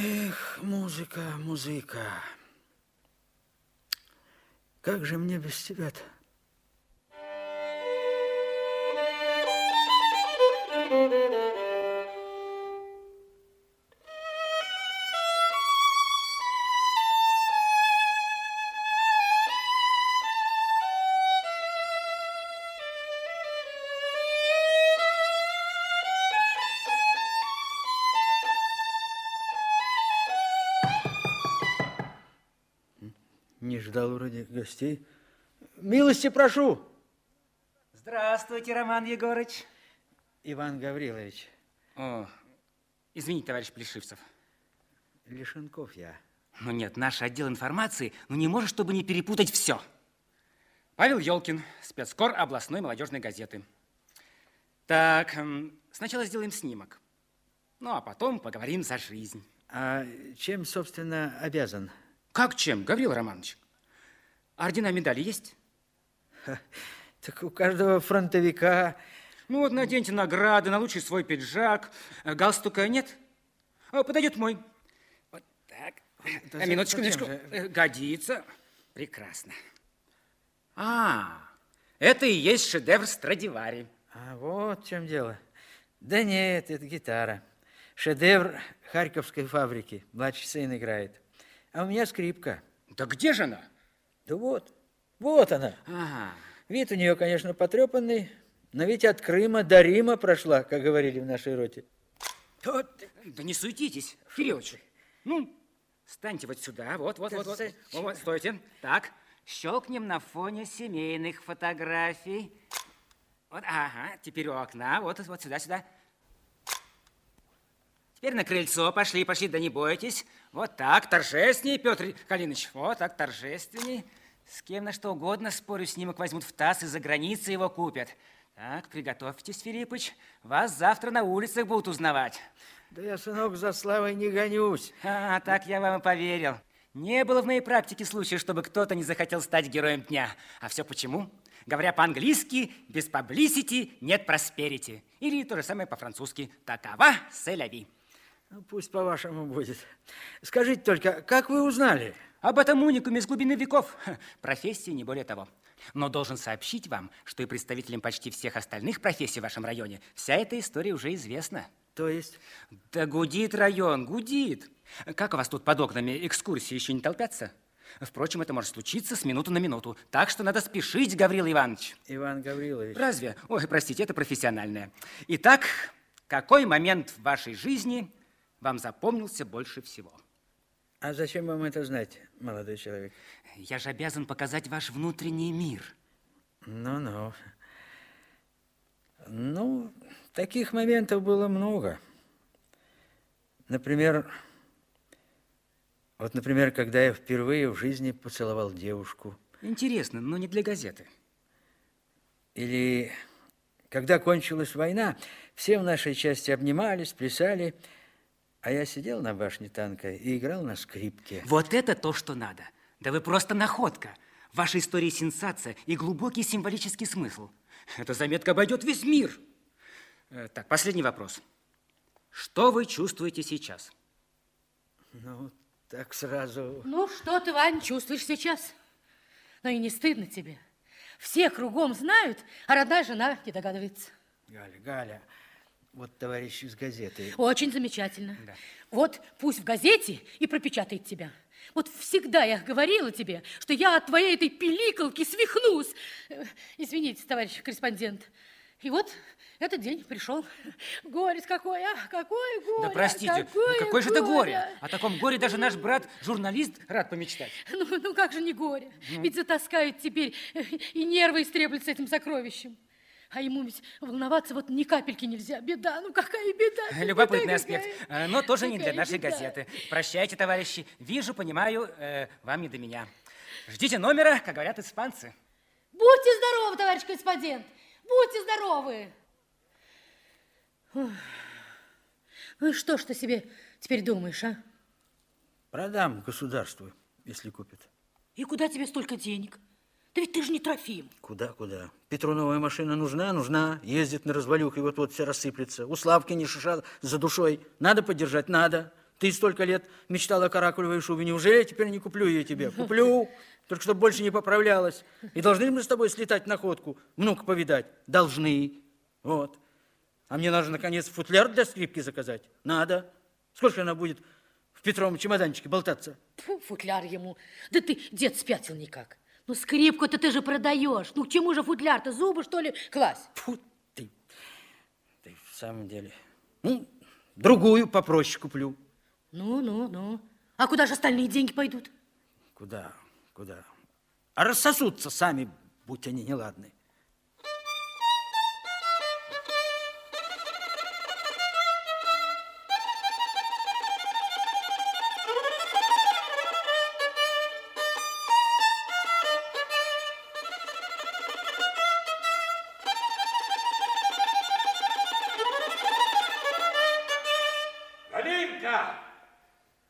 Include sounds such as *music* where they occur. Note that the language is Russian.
Эх, музыка, музыка. Как же мне без тебя-то? Не ждал вроде гостей. Милости прошу. Здравствуйте, Роман Егорыч. Иван Гаврилович. О, извините, товарищ Плешивцев. Лишенков я. Ну нет, наш отдел информации ну не может, чтобы не перепутать все. Павел Ёлкин, спецкор областной молодежной газеты. Так, м, сначала сделаем снимок. Ну, а потом поговорим за жизнь. А чем, собственно, обязан? Как чем, Гаврил Романович? Ордена медали есть? Так у каждого фронтовика... Ну вот наденьте награды на лучший свой пиджак. Э, Галстука нет? О, подойдет мой. Вот так. Да минуточку, минуточку. же? Э, Годится. Прекрасно. А, это и есть шедевр Страдивари. А вот в чем дело. Да нет, это гитара. Шедевр Харьковской фабрики. Младший сын играет. А у меня скрипка. Да где же она? Да вот, вот она. Ага. Вид у нее, конечно, потрепанный, но ведь от Крыма до Рима прошла, как говорили в нашей роте. Вот, да не суетитесь, Кириллович. Ну, станьте вот сюда, вот, вот, Да вот, вот. Вот, вот, стойте. Так, щелкнем на фоне семейных фотографий. Вот, ага, теперь у окна, вот, вот сюда, сюда. Теперь на крыльцо пошли, пошли, да не бойтесь. Вот так, торжественней, Петр Калинович, вот так, торжественней. С кем на что угодно, спорю, снимок возьмут в таз и за границей его купят. Так, приготовьтесь, Филиппыч, вас завтра на улицах будут узнавать. Да я, сынок, за славой не гонюсь. А, так я вам и поверил. Не было в моей практике случая, чтобы кто-то не захотел стать героем дня. А все почему? Говоря по-английски, без publicity нет prosperity. Или то же самое по-французски. Такова селяви. Ну, пусть по-вашему будет. Скажите только, как вы узнали? Об этом уникуме из глубины веков. Профессии не более того. Но должен сообщить вам, что и представителям почти всех остальных профессий в вашем районе вся эта история уже известна. То есть, Да гудит район, гудит. Как у вас тут под окнами экскурсии еще не толпятся? Впрочем, это может случиться с минуты на минуту. Так что надо спешить, Гаврил Иванович. Иван Гаврилович, Разве? Ой, простите, это профессиональное. Итак, какой момент в вашей жизни вам запомнился больше всего? а зачем вам это знать, молодой человек? Я же обязан показать ваш внутренний мир. Ну-ну. Ну, таких моментов было много. Например, вот, например, когда я впервые в жизни поцеловал девушку. Интересно, но не для газеты. Или когда кончилась война, все в нашей части обнимались, плясали, а я сидел на башне танка и играл на скрипке. Вот это то, что надо. Да вы просто находка. В вашей истории сенсация и глубокий символический смысл. Эта заметка обойдет весь мир. Э, Так, последний вопрос. Что вы чувствуете сейчас? Ну, так сразу... Ну, что ты, Вань, чувствуешь сейчас? Ну и не стыдно тебе. Все кругом знают, а родная жена не догадывается. Галя, Галя, вот товарищ из газеты. Очень замечательно. Да. Вот пусть в газете и пропечатает тебя. Вот всегда я говорила тебе, что я от твоей этой пиликалки свихнусь. Э, Извините, товарищ корреспондент. И вот этот день пришел. Горе какое, а, какое горе. да простите, ну какое, какое же это горе? О таком горе даже наш брат-журналист рад помечтать. Ну, ну как же не горе? Ведь затаскают теперь, э, и нервы истреблют с этим сокровищем. А ему ведь волноваться вот ни капельки нельзя. Беда, ну какая беда. *laughs* Любопытный беда аспект, какая. э, но тоже не для нашей беда. газеты. Прощайте, товарищи. Вижу, понимаю, э, вам не до меня. Ждите номера, как говорят испанцы. Будьте здоровы, товарищ корреспондент. Будьте здоровы. Ох. Ну и что ж ты себе теперь думаешь, а? Продам государству, если купит. И куда тебе столько денег? Да ведь ты же не Трофим. Куда, куда? Петру новая машина нужна, нужна. Ездит на развалюх, и вот-вот все рассыплется. У Славки не шиша за душой. Надо поддержать, надо. Ты столько лет мечтала о каракулевой шубе. Неужели я теперь не куплю ее тебе? Куплю, только чтобы больше не поправлялась. И должны мы с тобой слетать на ходку, внука повидать? Должны. Вот. А мне надо, наконец, футляр для скрипки заказать. Надо. Сколько она будет в Петровом чемоданчике болтаться? Фу, футляр ему. Да ты, дед, спятил никак. Ну, скрипку-то ты же продаешь. Ну, к чему же футляр-то? Зубы, что ли, класть? Фу, ты, ты в самом деле. Ну, другую попроще куплю. Ну, ну, ну. А куда же остальные деньги пойдут? Куда, куда? А рассосутся сами, будь они неладны. pecar.